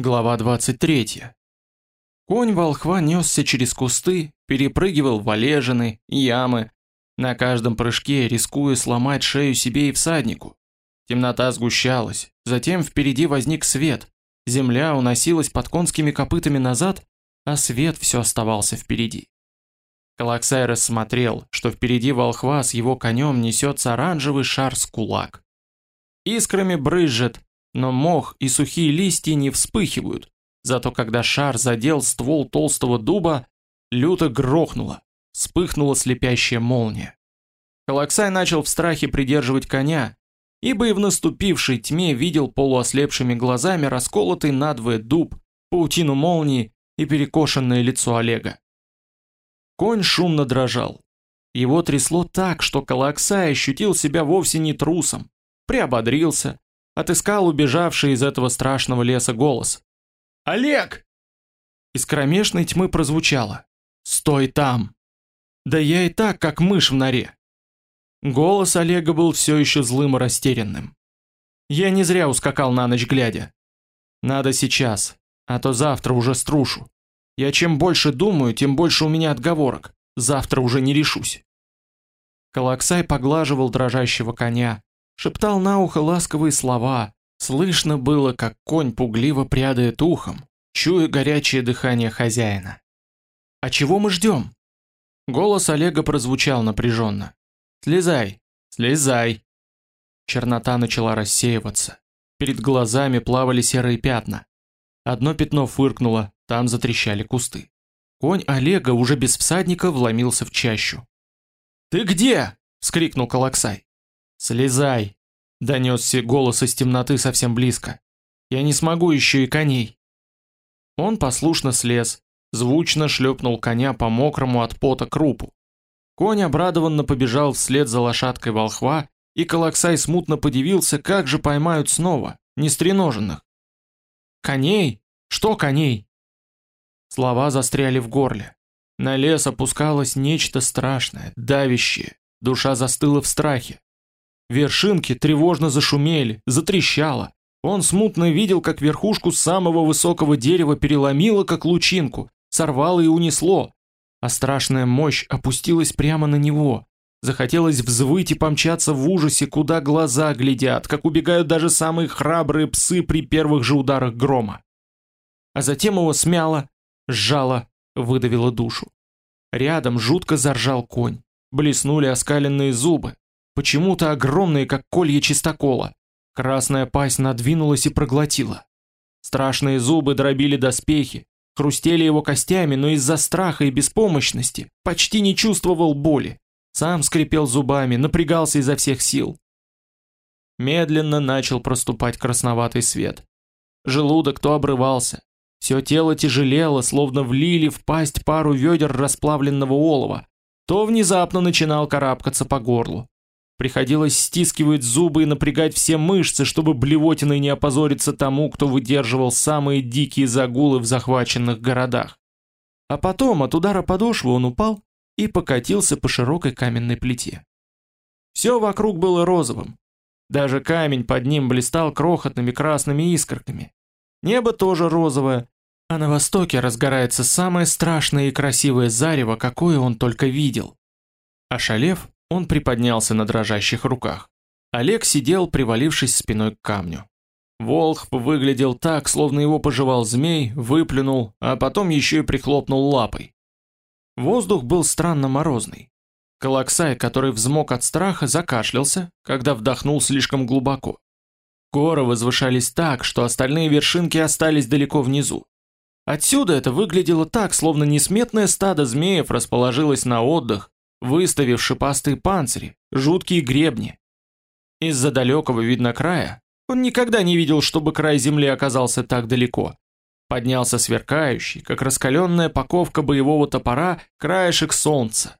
Глава 23. Конь волхва несся через кусты, перепрыгивал валежины, ямы, на каждом прыжке рискуя сломать шею себе и всаднику. Темнота сгущалась, затем впереди возник свет, земля уносилась под конскими копытами назад, а свет все оставался впереди. Калаксай рассмотрел, что впереди волхва с его конем несется оранжевый шар с кулак. Искрами брызжет, но мох и сухие листья не вспыхивают, зато когда шар задел ствол толстого дуба, люто грохнуло, вспыхнула слепящая молния. Калаксай начал в страхе придерживать коня, ибо и в наступившей тьме видел полуослепшими глазами расколотый надвое дуб, паутину молнии и перекошенное лицо Олега. Конь шумно дрожал. Его трясло так, что Калаксай ощутил себя вовсе не трусом, приободрился, отыскал убежавший из этого страшного леса голос. «Олег!» Из кромешной тьмы прозвучало. «Стой там!» «Да я и так, как мышь в норе!» Голос Олега был все еще злым и растерянным. «Я не зря ускакал на ночь глядя. Надо сейчас, а то завтра уже струшу. Я чем больше думаю, тем больше у меня отговорок. Завтра уже не решусь». Калаксай поглаживал дрожащего коня, шептал на ухо ласковые слова. Слышно было, как конь пугливо прядает ухом, чуя горячее дыхание хозяина. «А чего мы ждем?» Голос Олега прозвучал напряженно. «Слезай, слезай!» Чернота начала рассеиваться. Перед глазами плавали серые пятна. Одно пятно фыркнуло, там затрещали кусты. Конь Олега уже без всадника вломился в чащу. «Ты где?» — вскрикнул Калаксай. «Слезай!» — донесся голос из темноты совсем близко. «Я не смогу еще и коней!» Он послушно слез, звучно шлепнул коня по мокрому от пота крупу. Конь обрадованно побежал вслед за лошадкой волхва, и Калаксай смутно подивился, как же поймают снова, нестреноженных. «Коней? Что коней?» Слова застряли в горле. На лес опускалось нечто страшное, давящее, душа застыла в страхе. Вершинки тревожно зашумели, затрещало. Он смутно видел, как верхушку самого высокого дерева переломило, как лучинку, сорвало и унесло. А страшная мощь опустилась прямо на него. Захотелось взвыть и помчаться в ужасе, куда глаза глядят, как убегают даже самые храбрые псы при первых же ударах грома. А затем его смяло, сжало, выдавило душу. Рядом жутко заржал конь. Блеснули оскаленные зубы, почему-то огромные, как колья чистокола. Красная пасть надвинулась и проглотила. Страшные зубы дробили доспехи, хрустели его костями, но из-за страха и беспомощности почти не чувствовал боли. Сам скрипел зубами, напрягался изо всех сил. Медленно начал проступать красноватый свет. Желудок то обрывался, все тело тяжелело, словно влили в пасть пару ведер расплавленного олова, то внезапно начинал карабкаться по горлу. Приходилось стискивать зубы и напрягать все мышцы, чтобы блевотиной не опозориться тому, кто выдерживал самые дикие загулы в захваченных городах. А потом от удара подошвы он упал и покатился по широкой каменной плите. Все вокруг было розовым. Даже камень под ним блистал крохотными красными искорками. Небо тоже розовое, а на востоке разгорается самое страшное и красивое зарево, какое он только видел. Ошалев, он приподнялся на дрожащих руках. Олег сидел, привалившись спиной к камню. Волхв выглядел так, словно его пожевал змей, выплюнул, а потом еще и прихлопнул лапой. Воздух был странно морозный. Калаксай, который взмок от страха, закашлялся, когда вдохнул слишком глубоко. Горы возвышались так, что остальные вершинки остались далеко внизу. Отсюда это выглядело так, словно несметное стадо змеев расположилось на отдых выставив шипастые панцири, жуткие гребни. Из-за далекого видно края, он никогда не видел, чтобы край земли оказался так далеко. Поднялся сверкающий, как раскаленная паковка боевого топора, краешек солнца.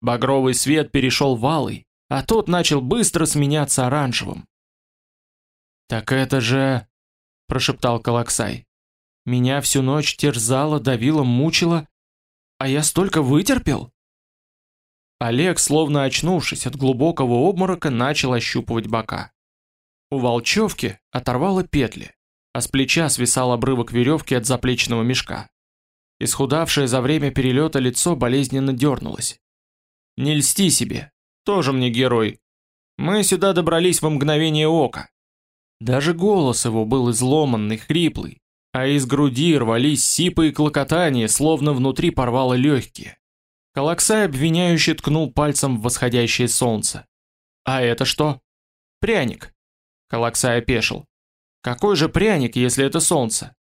Багровый свет перешел в алый, а тот начал быстро сменяться оранжевым. «Так это же...» – прошептал Калаксай. «Меня всю ночь терзало, давило, мучило, а я столько вытерпел?» Олег, словно очнувшись от глубокого обморока, начал ощупывать бока. У волчевки оторвало петли. а с плеча свисал обрывок веревки от заплечного мешка. Исхудавшее за время перелета лицо болезненно дернулось. «Не льсти себе, тоже мне герой. Мы сюда добрались во мгновение ока». Даже голос его был изломанный, хриплый, а из груди рвались сипы и клокотания, словно внутри порвало легкие. Калаксай обвиняюще ткнул пальцем в восходящее солнце. «А это что?» «Пряник». Калаксай опешил. «Какой же пряник, если это солнце?»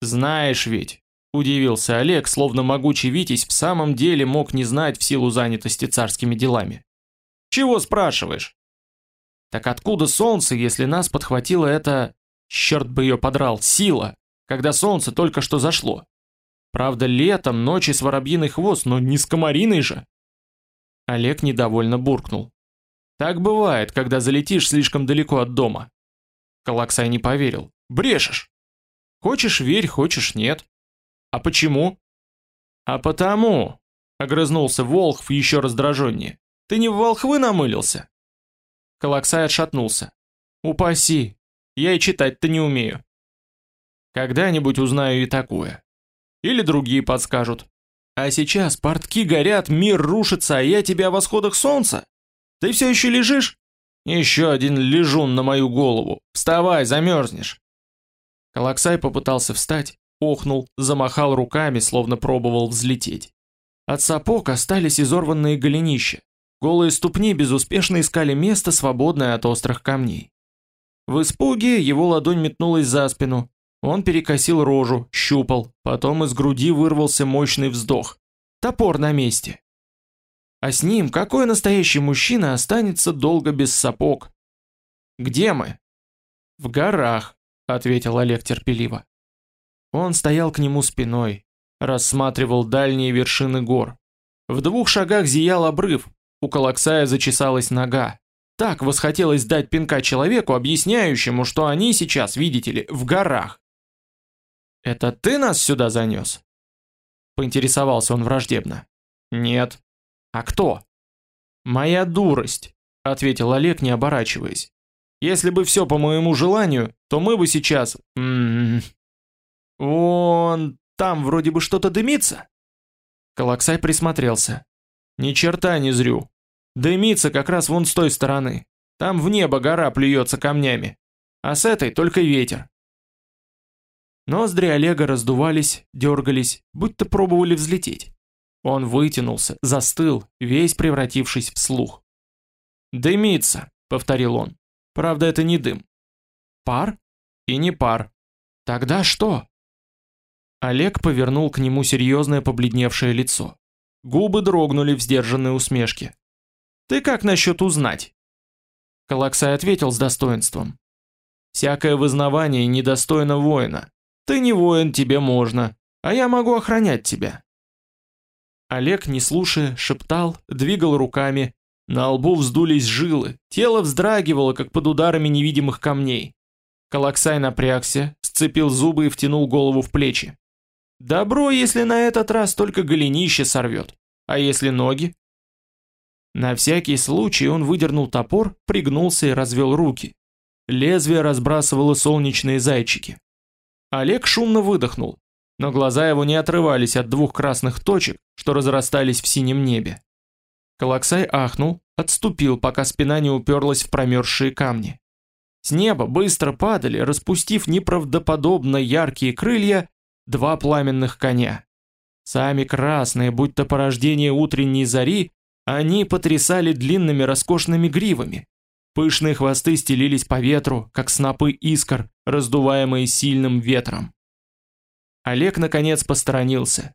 «Знаешь ведь», — удивился Олег, словно могучий Витязь в самом деле мог не знать в силу занятости царскими делами. «Чего спрашиваешь?» «Так откуда солнце, если нас подхватило это... Черт бы ее подрал, сила, когда солнце только что зашло?» Правда, летом, ночи с воробьиный хвост, но не с комариной же. Олег недовольно буркнул. Так бывает, когда залетишь слишком далеко от дома. Калаксай не поверил. Брешешь. Хочешь верь, хочешь нет. А почему? А потому, огрызнулся Волхв еще раздраженнее. Ты не в волхвы намылился? Калаксай отшатнулся. Упаси, я и читать-то не умею. Когда-нибудь узнаю и такое. Или другие подскажут. А сейчас портки горят, мир рушится, а я тебе о восходах солнца? Ты все еще лежишь? Еще один лежун на мою голову. Вставай, замерзнешь. Калаксай попытался встать, охнул, замахал руками, словно пробовал взлететь. От сапог остались изорванные голенища. Голые ступни безуспешно искали место, свободное от острых камней. В испуге его ладонь метнулась за спину, он перекосил рожу, щупал, потом из груди вырвался мощный вздох. Топор на месте. А с ним какой настоящий мужчина останется долго без сапог? Где мы? В горах, ответил Олег терпеливо. Он стоял к нему спиной, рассматривал дальние вершины гор. В двух шагах зиял обрыв, у Калаксая зачесалась нога. Так восхотелось дать пинка человеку, объясняющему, что они сейчас, видите ли, в горах. «Это ты нас сюда занес?» Поинтересовался он враждебно. «Нет». «А кто?» «Моя дурость», — ответил Олег, не оборачиваясь. «Если бы все по моему желанию, то мы бы сейчас... М -м -м. Вон там вроде бы что-то дымится». Калаксай присмотрелся. «Ни черта не зрю. Дымится как раз вон с той стороны. Там в небо гора плюется камнями. А с этой только ветер. Ноздри Олега раздувались, дергались, будто пробовали взлететь. Он вытянулся, застыл, весь превратившись в слух. «Дымится», — повторил он. «Правда, это не дым». «Пар?» «И не пар». «Тогда что?» Олег повернул к нему серьезное побледневшее лицо. Губы дрогнули в сдержанной усмешке. «Ты как насчет узнать?» Калаксай ответил с достоинством. «Всякое вызнавание недостойно воина. Ты не воин, тебе можно, а я могу охранять тебя. Олег, не слушая, шептал, двигал руками. На лбу вздулись жилы, тело вздрагивало, как под ударами невидимых камней. Калаксай напрягся, сцепил зубы и втянул голову в плечи. Добро, если на этот раз только голенище сорвет. А если ноги? На всякий случай он выдернул топор, пригнулся и развел руки. Лезвие разбрасывало солнечные зайчики. Олег шумно выдохнул, но глаза его не отрывались от двух красных точек, что разрастались в синем небе. Калаксай ахнул, отступил, пока спина не уперлась в промерзшие камни. С неба быстро падали, распустив неправдоподобно яркие крылья, два пламенных коня. Сами красные, будто порождение утренней зари, они потрясали длинными роскошными гривами, Пышные хвосты стелились по ветру, как снопы искр, раздуваемые сильным ветром. Олег наконец посторонился.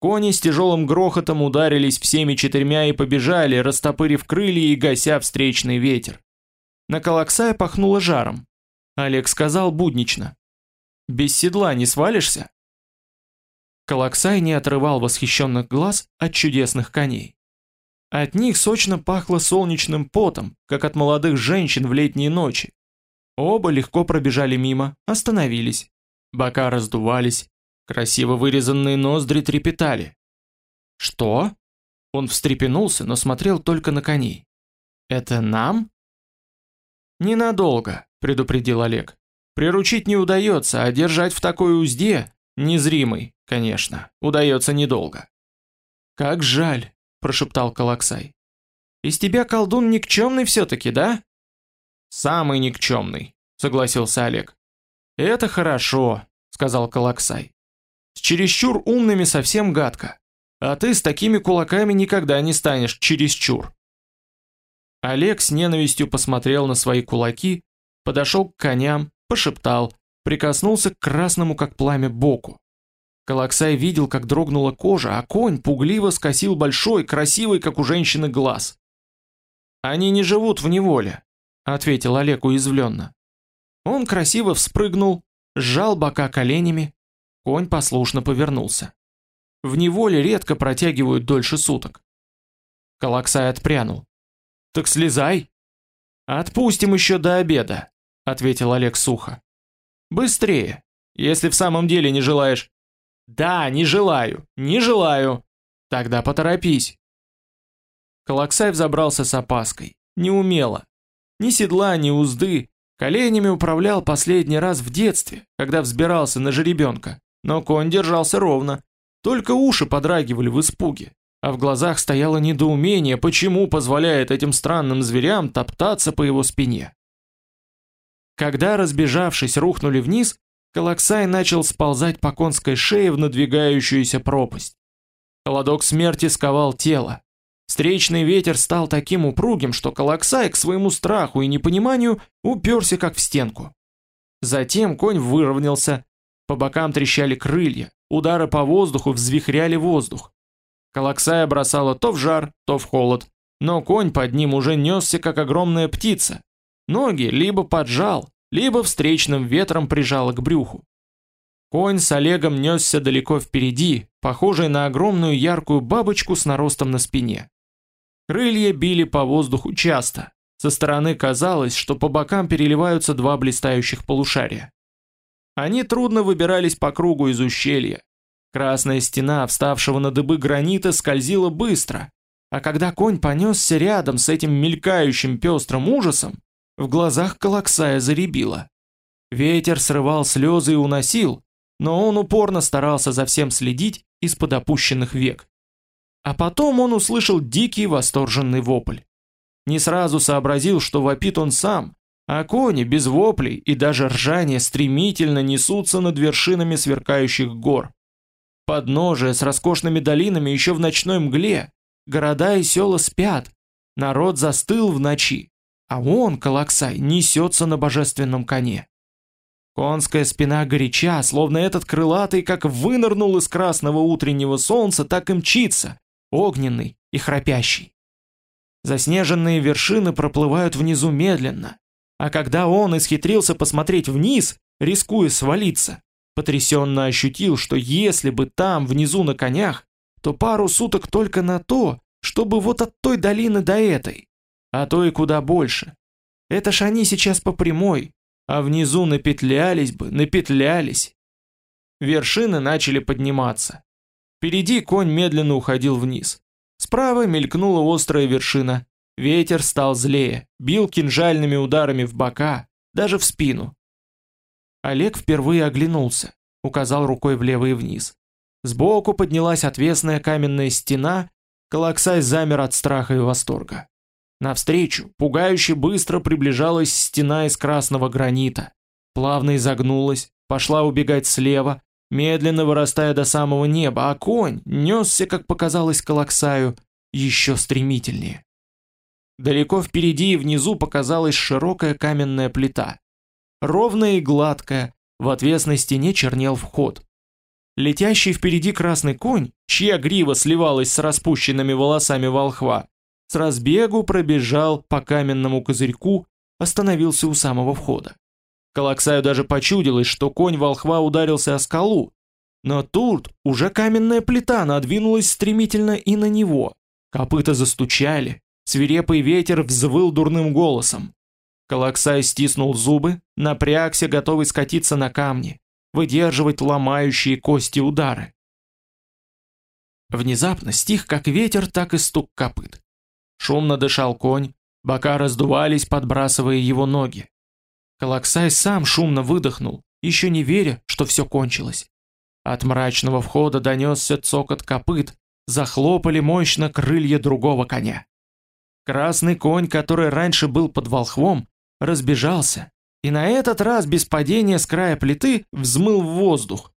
Кони с тяжелым грохотом ударились всеми четырьмя и побежали, растопырив крылья и гася встречный ветер. На Калаксая пахнуло жаром. Олег сказал буднично. «Без седла не свалишься?» Калаксай не отрывал восхищенных глаз от чудесных коней. От них сочно пахло солнечным потом, как от молодых женщин в летние ночи. Оба легко пробежали мимо, остановились. Бока раздувались, красиво вырезанные ноздри трепетали. «Что?» Он встрепенулся, но смотрел только на коней. «Это нам?» «Ненадолго», — предупредил Олег. Приручить не удается, а держать в такой узде, незримой, конечно, удается недолго. «Как жаль», – прошептал Калаксай. «Из тебя колдун никчемный все-таки, да?» «Самый никчемный», – согласился Олег. «Это хорошо», – сказал Калаксай. «С чересчур умными совсем гадко. А ты с такими кулаками никогда не станешь чересчур». Олег с ненавистью посмотрел на свои кулаки, подошел к коням, пошептал, прикоснулся к красному как пламя боку. Калаксай видел, как дрогнула кожа, а конь пугливо скосил большой, красивый, как у женщины, глаз. «Они не живут в неволе», — ответил Олег уязвленно. Он красиво вспрыгнул, сжал бока коленями, конь послушно повернулся. В неволе редко протягивают дольше суток. Калаксай отпрянул. «Так слезай!» «Отпустим еще до обеда», ответил Олег сухо. Быстрее, если в самом деле не желаешь. Да, не желаю, не желаю. Тогда поторопись. Колоксай взобрался с опаской, неумело. Ни седла, ни узды, коленями управлял последний раз в детстве, когда взбирался на жеребенка, но конь держался ровно, только уши подрагивали в испуге, а в глазах стояло недоумение, почему позволяет этим странным зверям топтаться по его спине. Когда, разбежавшись, рухнули вниз, Калаксай начал сползать по конской шее в надвигающуюся пропасть. Холодок смерти сковал тело. Встречный ветер стал таким упругим, что Калаксай к своему страху и непониманию уперся как в стенку. Затем конь выровнялся, по бокам трещали крылья, удары по воздуху взвихряли воздух. Калаксая бросало то в жар, то в холод, но конь под ним уже несся, как огромная птица, Ноги либо поджал, либо встречным ветром прижало к брюху. Конь с Олегом несся далеко впереди, похожий на огромную яркую бабочку с наростом на спине. Крылья били по воздуху часто. Со стороны казалось, что по бокам переливаются два блистающих полушария. Они трудно выбирались по кругу из ущелья. Красная стена, вставшего на дыбы гранита, скользила быстро, а когда конь понесся рядом с этим мелькающим пестрым ужасом, в глазах Калаксая заребило. Ветер срывал слезы и уносил, но он упорно старался за всем следить из-под опущенных век. А потом он услышал дикий восторженный вопль. Не сразу сообразил, что вопит он сам, а кони без воплей и даже ржания стремительно несутся над вершинами сверкающих гор. Подножие с роскошными долинами еще в ночной мгле, города и села спят, народ застыл в ночи, а он, Калаксай, несется на божественном коне. Конская спина горяча, словно этот крылатый как вынырнул из красного утреннего солнца, так и мчится, огненный и храпящий. Заснеженные вершины проплывают внизу медленно, а когда он исхитрился посмотреть вниз, рискуя свалиться, потрясенно ощутил, что если бы там внизу на конях, то пару суток только на то, чтобы вот от той долины до этой, а то и куда больше. Это ж они сейчас по прямой, а внизу напетлялись бы, напетлялись. Вершины начали подниматься. Впереди конь медленно уходил вниз. Справа мелькнула острая вершина. Ветер стал злее, бил кинжальными ударами в бока, даже в спину. Олег впервые оглянулся, указал рукой влево и вниз. Сбоку поднялась отвесная каменная стена, Калаксай замер от страха и восторга. Навстречу, пугающе быстро приближалась стена из красного гранита. Плавно изогнулась, пошла убегать слева, медленно вырастая до самого неба, а конь несся, как показалось Калаксаю, еще стремительнее. Далеко впереди и внизу показалась широкая каменная плита. Ровная и гладкая, в отвесной стене чернел вход. Летящий впереди красный конь, чья грива сливалась с распущенными волосами волхва, с разбегу пробежал по каменному козырьку, остановился у самого входа. Калаксаю даже почудилось, что конь волхва ударился о скалу, но тут уже каменная плита надвинулась стремительно и на него. Копыта застучали, свирепый ветер взвыл дурным голосом. Калаксай стиснул зубы, напрягся, готовый скатиться на камни, выдерживать ломающие кости удары. Внезапно стих как ветер, так и стук копыт. Шумно дышал конь, бока раздувались, подбрасывая его ноги. Калаксай сам шумно выдохнул, еще не веря, что все кончилось. От мрачного входа донесся цокот копыт, захлопали мощно крылья другого коня. Красный конь, который раньше был под волхвом, разбежался, и на этот раз без падения с края плиты взмыл в воздух.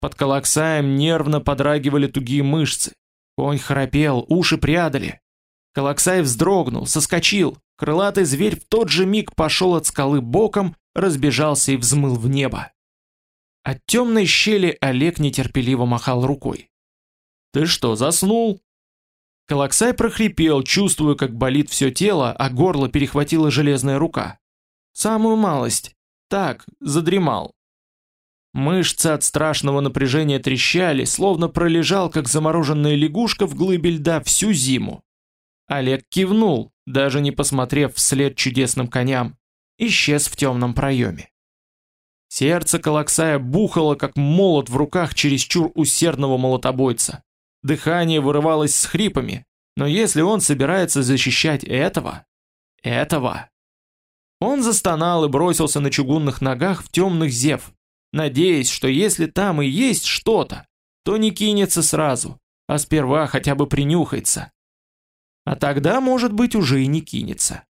Под Калаксаем нервно подрагивали тугие мышцы. Конь храпел, уши прядали. Калаксай вздрогнул, соскочил, Крылатый зверь в тот же миг пошел от скалы боком, разбежался и взмыл в небо. От темной щели Олег нетерпеливо махал рукой. «Ты что, заснул?» Калаксай прохрипел, чувствуя, как болит все тело, а горло перехватила железная рука. «Самую малость. Так, задремал». Мышцы от страшного напряжения трещали, словно пролежал, как замороженная лягушка в глыбе льда всю зиму. Олег кивнул, даже не посмотрев вслед чудесным коням, исчез в темном проеме. Сердце Калаксая бухало, как молот в руках чересчур усердного молотобойца. Дыхание вырывалось с хрипами, но если он собирается защищать этого... этого... Он застонал и бросился на чугунных ногах в темных зев, надеясь, что если там и есть что-то, то не кинется сразу, а сперва хотя бы принюхается. А тогда, может быть, уже и не кинется.